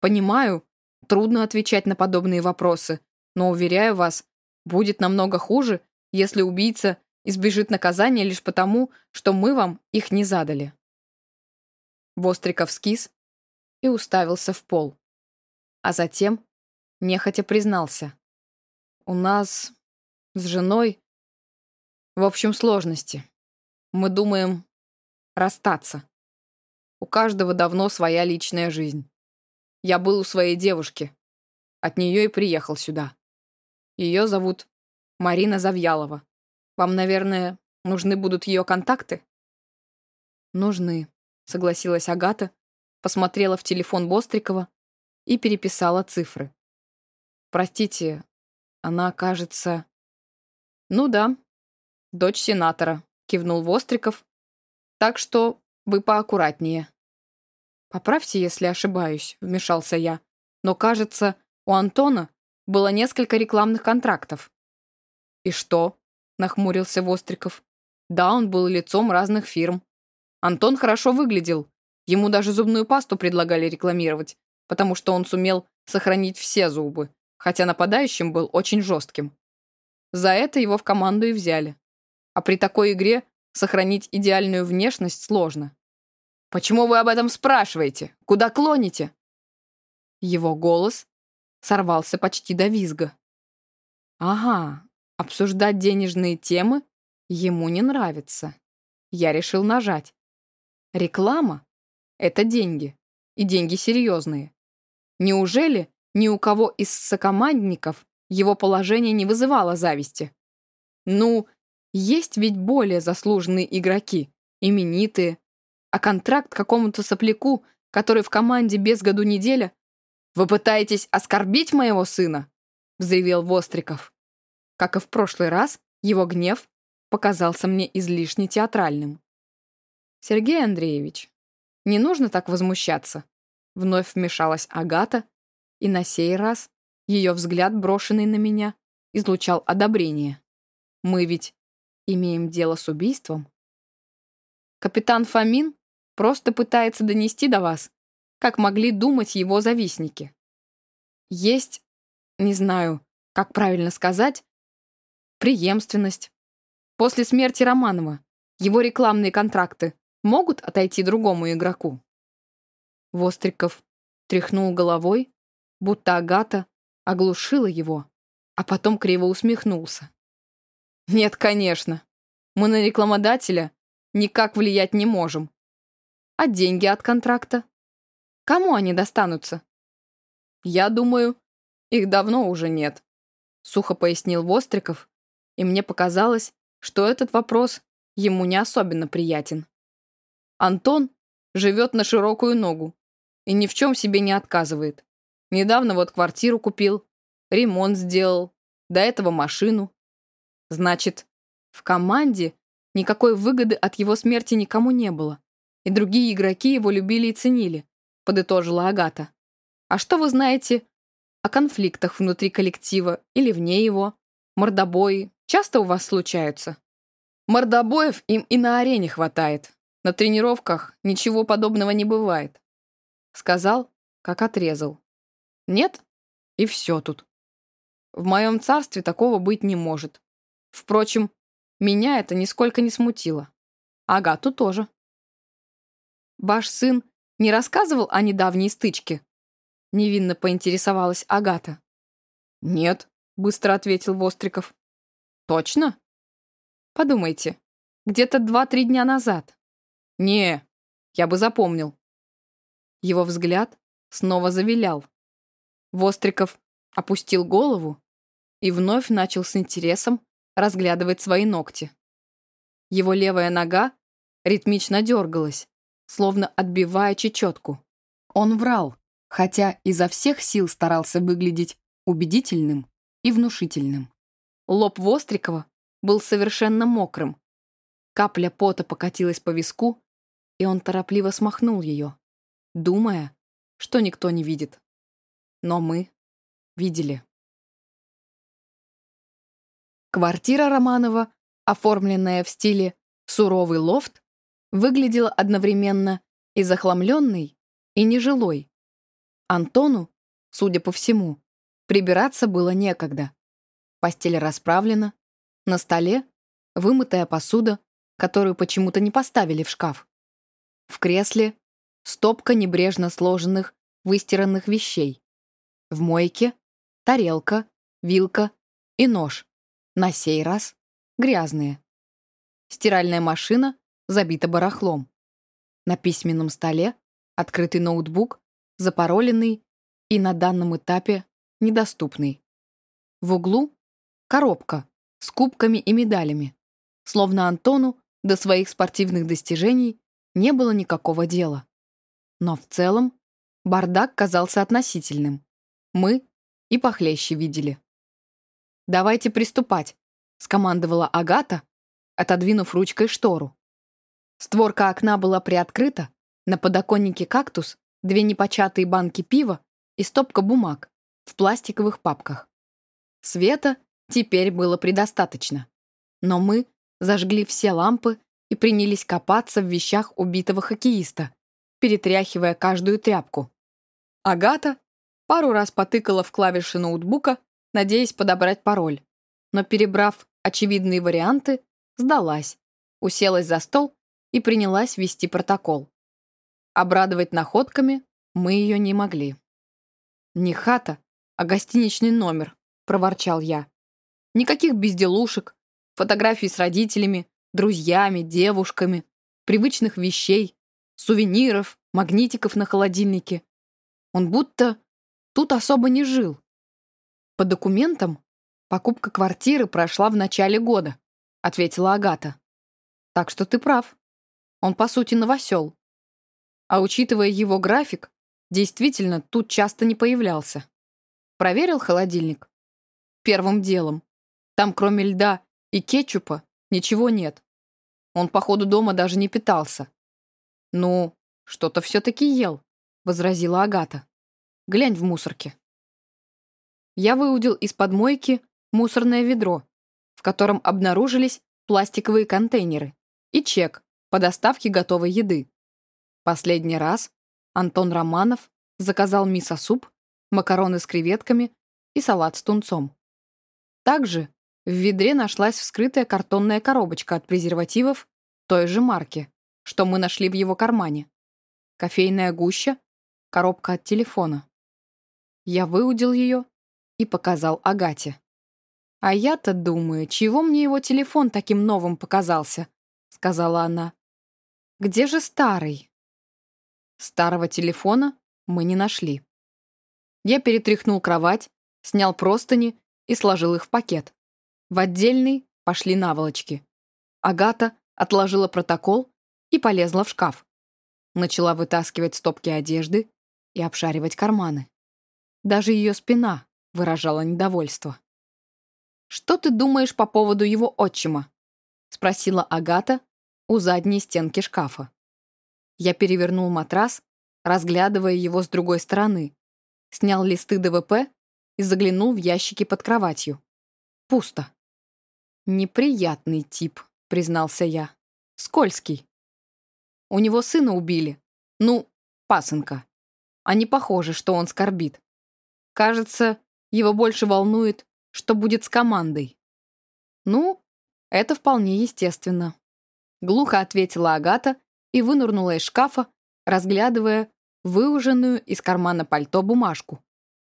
Понимаю, трудно отвечать на подобные вопросы, но, уверяю вас, Будет намного хуже, если убийца избежит наказания лишь потому, что мы вам их не задали. Востриков скис и уставился в пол. А затем нехотя признался. «У нас с женой, в общем, сложности. Мы думаем расстаться. У каждого давно своя личная жизнь. Я был у своей девушки. От нее и приехал сюда. Ее зовут Марина Завьялова. Вам, наверное, нужны будут ее контакты?» «Нужны», — согласилась Агата, посмотрела в телефон Бострикова и переписала цифры. «Простите, она, кажется...» «Ну да, дочь сенатора», — кивнул Востриков. «Так что вы поаккуратнее». «Поправьте, если ошибаюсь», — вмешался я. «Но, кажется, у Антона было несколько рекламных контрактов. «И что?» — нахмурился Востриков. «Да, он был лицом разных фирм. Антон хорошо выглядел. Ему даже зубную пасту предлагали рекламировать, потому что он сумел сохранить все зубы, хотя нападающим был очень жестким. За это его в команду и взяли. А при такой игре сохранить идеальную внешность сложно. «Почему вы об этом спрашиваете? Куда клоните?» Его голос сорвался почти до визга. «Ага, обсуждать денежные темы ему не нравится». Я решил нажать. Реклама — это деньги, и деньги серьезные. Неужели ни у кого из сокомандников его положение не вызывало зависти? Ну, есть ведь более заслуженные игроки, именитые, а контракт какому-то сопляку, который в команде без году неделя, «Вы пытаетесь оскорбить моего сына?» — взревел Востриков. Как и в прошлый раз, его гнев показался мне излишне театральным. «Сергей Андреевич, не нужно так возмущаться», — вновь вмешалась Агата, и на сей раз ее взгляд, брошенный на меня, излучал одобрение. «Мы ведь имеем дело с убийством?» Капитан Фомин просто пытается донести до вас, как могли думать его завистники. Есть, не знаю, как правильно сказать, преемственность. После смерти Романова его рекламные контракты могут отойти другому игроку. Востриков тряхнул головой, будто Агата оглушила его, а потом криво усмехнулся. «Нет, конечно. Мы на рекламодателя никак влиять не можем. А деньги от контракта? Кому они достанутся? Я думаю, их давно уже нет, сухо пояснил Востриков, и мне показалось, что этот вопрос ему не особенно приятен. Антон живет на широкую ногу и ни в чем себе не отказывает. Недавно вот квартиру купил, ремонт сделал, до этого машину. Значит, в команде никакой выгоды от его смерти никому не было, и другие игроки его любили и ценили, подытожила Агата. А что вы знаете о конфликтах внутри коллектива или вне его? Мордобои часто у вас случаются? Мордобоев им и на арене хватает. На тренировках ничего подобного не бывает. Сказал, как отрезал. Нет? И все тут. В моем царстве такого быть не может. Впрочем, меня это нисколько не смутило. Агату тоже. Ваш сын не рассказывал о недавней стычке? Невинно поинтересовалась Агата. Нет, быстро ответил Востриков. Точно? Подумайте, где-то два-три дня назад. Не, я бы запомнил. Его взгляд снова завилял. Востриков опустил голову и вновь начал с интересом разглядывать свои ногти. Его левая нога ритмично дергалась, словно отбивая чечетку. Он врал, хотя изо всех сил старался выглядеть убедительным и внушительным. Лоб Вострикова был совершенно мокрым. Капля пота покатилась по виску, и он торопливо смахнул ее, думая, что никто не видит. Но мы видели. Квартира Романова, оформленная в стиле «суровый лофт», выглядела одновременно и захламленной, и нежилой. Антону, судя по всему, прибираться было некогда. Постель расправлена, на столе вымытая посуда, которую почему-то не поставили в шкаф. В кресле стопка небрежно сложенных, выстиранных вещей. В мойке тарелка, вилка и нож. На сей раз грязные. Стиральная машина забита барахлом. На письменном столе открытый ноутбук, запароленный и на данном этапе недоступный. В углу коробка с кубками и медалями, словно Антону до своих спортивных достижений не было никакого дела. Но в целом бардак казался относительным. Мы и похлеще видели. «Давайте приступать», — скомандовала Агата, отодвинув ручкой штору. Створка окна была приоткрыта, на подоконнике кактус, две непочатые банки пива и стопка бумаг в пластиковых папках. Света теперь было предостаточно. Но мы зажгли все лампы и принялись копаться в вещах убитого хоккеиста, перетряхивая каждую тряпку. Агата пару раз потыкала в клавиши ноутбука, надеясь подобрать пароль, но, перебрав очевидные варианты, сдалась, уселась за стол и принялась вести протокол. Обрадовать находками мы ее не могли. «Не хата, а гостиничный номер», — проворчал я. Никаких безделушек, фотографий с родителями, друзьями, девушками, привычных вещей, сувениров, магнитиков на холодильнике. Он будто тут особо не жил. По документам покупка квартиры прошла в начале года, ответила Агата. Так что ты прав. Он, по сути, новосел. А учитывая его график, действительно тут часто не появлялся. Проверил холодильник? Первым делом. Там кроме льда и кетчупа ничего нет. Он, походу, дома даже не питался. «Ну, что-то все-таки ел», — возразила Агата. «Глянь в мусорке». Я выудил из-под мойки мусорное ведро, в котором обнаружились пластиковые контейнеры и чек по доставке готовой еды. Последний раз Антон Романов заказал мисо-суп, макароны с креветками и салат с тунцом. Также в ведре нашлась вскрытая картонная коробочка от презервативов той же марки, что мы нашли в его кармане. Кофейная гуща, коробка от телефона. Я выудил ее и показал Агате. «А я-то думаю, чего мне его телефон таким новым показался?» — сказала она. «Где же старый?» Старого телефона мы не нашли. Я перетряхнул кровать, снял простыни и сложил их в пакет. В отдельный пошли наволочки. Агата отложила протокол и полезла в шкаф. Начала вытаскивать стопки одежды и обшаривать карманы. Даже ее спина выражала недовольство. «Что ты думаешь по поводу его отчима?» — спросила Агата у задней стенки шкафа. Я перевернул матрас, разглядывая его с другой стороны, снял листы ДВП и заглянул в ящики под кроватью. Пусто. «Неприятный тип», — признался я. «Скользкий. У него сына убили. Ну, пасынка. А не похоже, что он скорбит. Кажется, его больше волнует, что будет с командой. Ну, это вполне естественно. Глухо ответила Агата и вынырнула из шкафа, разглядывая выуженную из кармана пальто бумажку,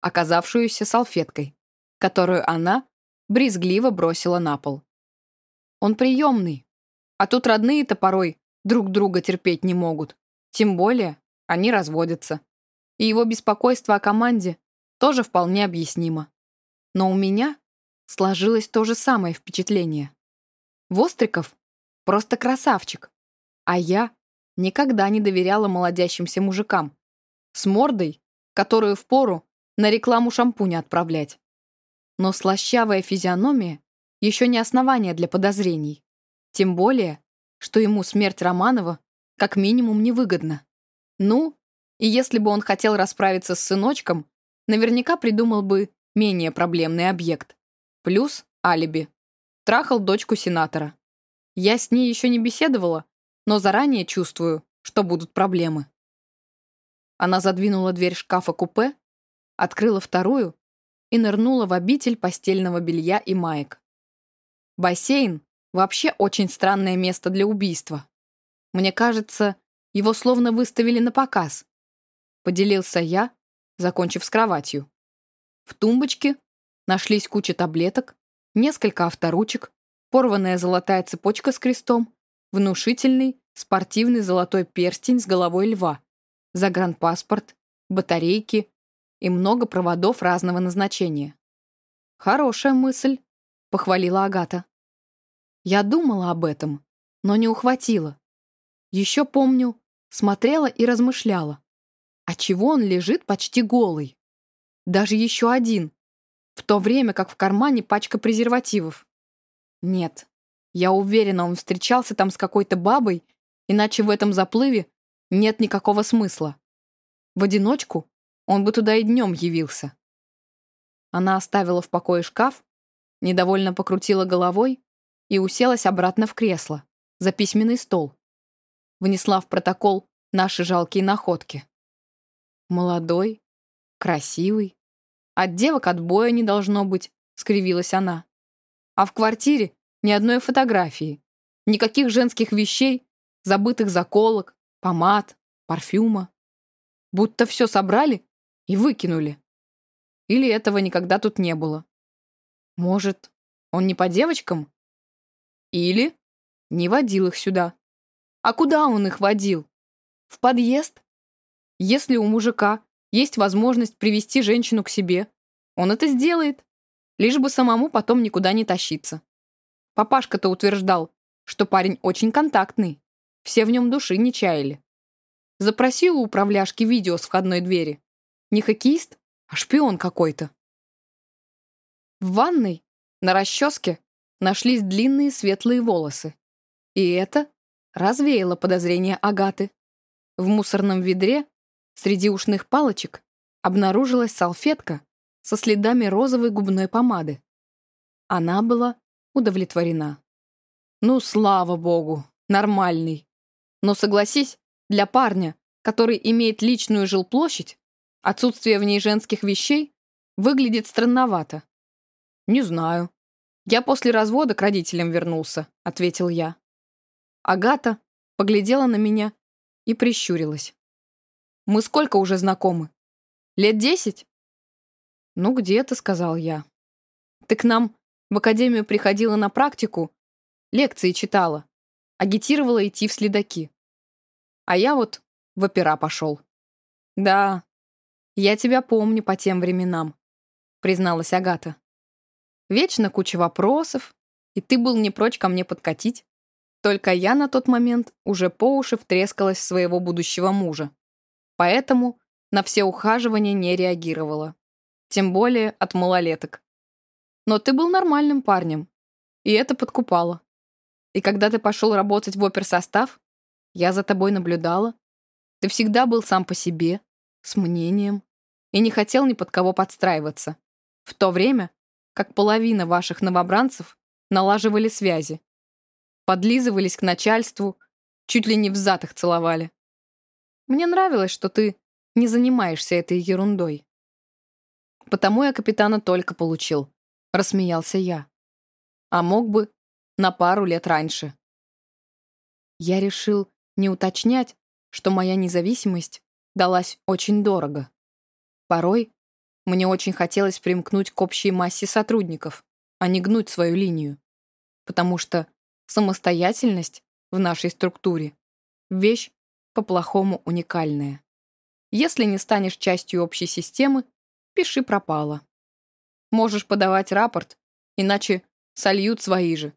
оказавшуюся салфеткой, которую она брезгливо бросила на пол. Он приемный, а тут родные-то порой друг друга терпеть не могут. Тем более они разводятся. И его беспокойство о команде тоже вполне объяснимо. Но у меня сложилось то же самое впечатление. Востриков просто красавчик, а я никогда не доверяла молодящимся мужикам с мордой, которую впору на рекламу шампуня отправлять. Но слащавая физиономия еще не основание для подозрений. Тем более, что ему смерть Романова как минимум невыгодна. Ну, и если бы он хотел расправиться с сыночком, наверняка придумал бы менее проблемный объект. Плюс алиби. Трахал дочку сенатора. Я с ней еще не беседовала, но заранее чувствую, что будут проблемы. Она задвинула дверь шкафа-купе, открыла вторую и нырнула в обитель постельного белья и маек. Бассейн — вообще очень странное место для убийства. Мне кажется, его словно выставили на показ. Поделился я, закончив с кроватью. В тумбочке нашлись куча таблеток, несколько авторучек, порванная золотая цепочка с крестом, внушительный спортивный золотой перстень с головой льва, загранпаспорт, батарейки и много проводов разного назначения. «Хорошая мысль», — похвалила Агата. Я думала об этом, но не ухватила. Еще помню, смотрела и размышляла. А чего он лежит почти голый? Даже еще один, в то время как в кармане пачка презервативов. Нет, я уверена, он встречался там с какой-то бабой, иначе в этом заплыве нет никакого смысла. В одиночку он бы туда и днем явился. Она оставила в покое шкаф, недовольно покрутила головой и уселась обратно в кресло, за письменный стол. Внесла в протокол наши жалкие находки. Молодой, красивый. От девок отбоя не должно быть, скривилась она. А в квартире ни одной фотографии, никаких женских вещей, забытых заколок, помад, парфюма. Будто все собрали и выкинули. Или этого никогда тут не было. Может, он не по девочкам? Или не водил их сюда. А куда он их водил? В подъезд? Если у мужика есть возможность привести женщину к себе, он это сделает, лишь бы самому потом никуда не тащиться. Папашка-то утверждал, что парень очень контактный, все в нем души не чаяли. Запроси у управляшки видео с входной двери. Не хоккеист, а шпион какой-то. В ванной на расческе нашлись длинные светлые волосы. И это развеяло подозрения Агаты. В мусорном ведре среди ушных палочек обнаружилась салфетка со следами розовой губной помады. Она была удовлетворена. Ну, слава богу, нормальный. Но согласись, для парня, который имеет личную жилплощадь, отсутствие в ней женских вещей выглядит странновато. Не знаю. Я после развода к родителям вернулся, ответил я. Агата поглядела на меня и прищурилась. Мы сколько уже знакомы? Лет десять? Ну, где-то, сказал я. Ты к нам в академию приходила на практику, лекции читала, агитировала идти в следаки. А я вот в опера пошел. Да, я тебя помню по тем временам, призналась Агата. Вечно куча вопросов, и ты был не прочь ко мне подкатить. Только я на тот момент уже по уши втрескалась в своего будущего мужа. Поэтому на все ухаживания не реагировала. Тем более от малолеток. Но ты был нормальным парнем, и это подкупало. И когда ты пошел работать в оперсостав, я за тобой наблюдала. Ты всегда был сам по себе, с мнением, и не хотел ни под кого подстраиваться. В то время, как половина ваших новобранцев налаживали связи, подлизывались к начальству, чуть ли не в зад их целовали. Мне нравилось, что ты не занимаешься этой ерундой. Потому я капитана только получил, рассмеялся я. А мог бы на пару лет раньше. Я решил не уточнять, что моя независимость далась очень дорого. Порой мне очень хотелось примкнуть к общей массе сотрудников, а не гнуть свою линию. Потому что самостоятельность в нашей структуре — вещь по-плохому уникальная. Если не станешь частью общей системы, пиши пропало. Можешь подавать рапорт, иначе сольют свои же.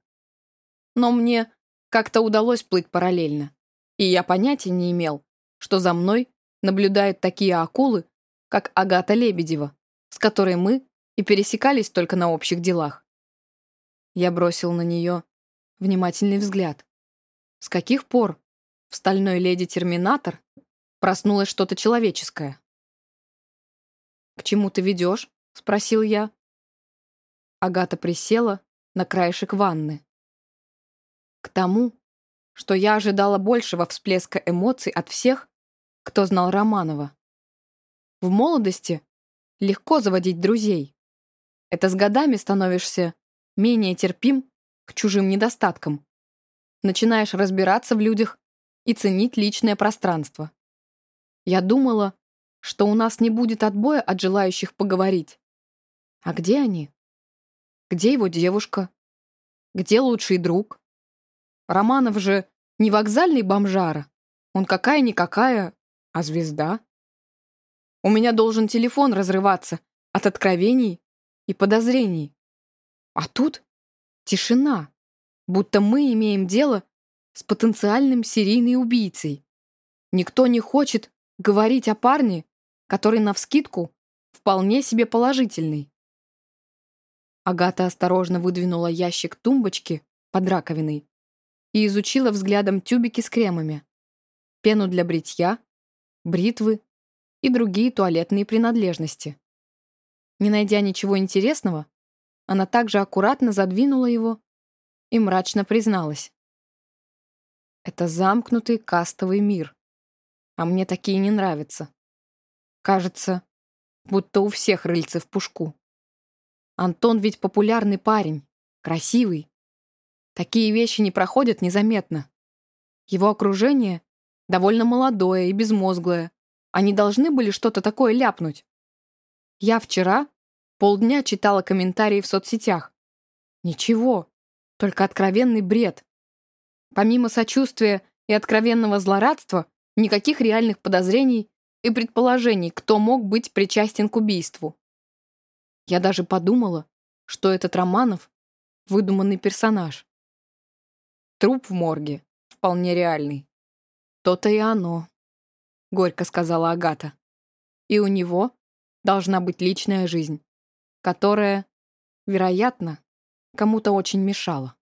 Но мне как-то удалось плыть параллельно, и я понятия не имел, что за мной наблюдают такие акулы, как Агата Лебедева, с которой мы и пересекались только на общих делах. Я бросил на нее внимательный взгляд. С каких пор в стальной леди Терминатор проснулось что-то человеческое? «К чему ты ведешь?» — спросил я. Агата присела на краешек ванны. К тому, что я ожидала большего всплеска эмоций от всех, кто знал Романова. В молодости легко заводить друзей. Это с годами становишься менее терпим к чужим недостаткам. Начинаешь разбираться в людях и ценить личное пространство. Я думала, что у нас не будет отбоя от желающих поговорить. А где они? Где его девушка? Где лучший друг? Романов же не вокзальный бомжара. Он какая-никакая, а звезда. У меня должен телефон разрываться от откровений и подозрений. А тут тишина, будто мы имеем дело с потенциальным серийным убийцей. Никто не хочет говорить о парне, который навскидку вполне себе положительный. Агата осторожно выдвинула ящик тумбочки под раковиной и изучила взглядом тюбики с кремами, пену для бритья, бритвы и другие туалетные принадлежности. Не найдя ничего интересного, она также аккуратно задвинула его и мрачно призналась. Это замкнутый кастовый мир, а мне такие не нравятся. Кажется, будто у всех рыльцы в пушку. Антон ведь популярный парень, красивый. Такие вещи не проходят незаметно. Его окружение довольно молодое и безмозглое, они должны были что-то такое ляпнуть. Я вчера полдня читала комментарии в соцсетях. Ничего, только откровенный бред. Помимо сочувствия и откровенного злорадства, никаких реальных подозрений и предположений, кто мог быть причастен к убийству. Я даже подумала, что этот Романов — выдуманный персонаж. Труп в морге вполне реальный. То-то и оно. — горько сказала Агата. «И у него должна быть личная жизнь, которая, вероятно, кому-то очень мешала».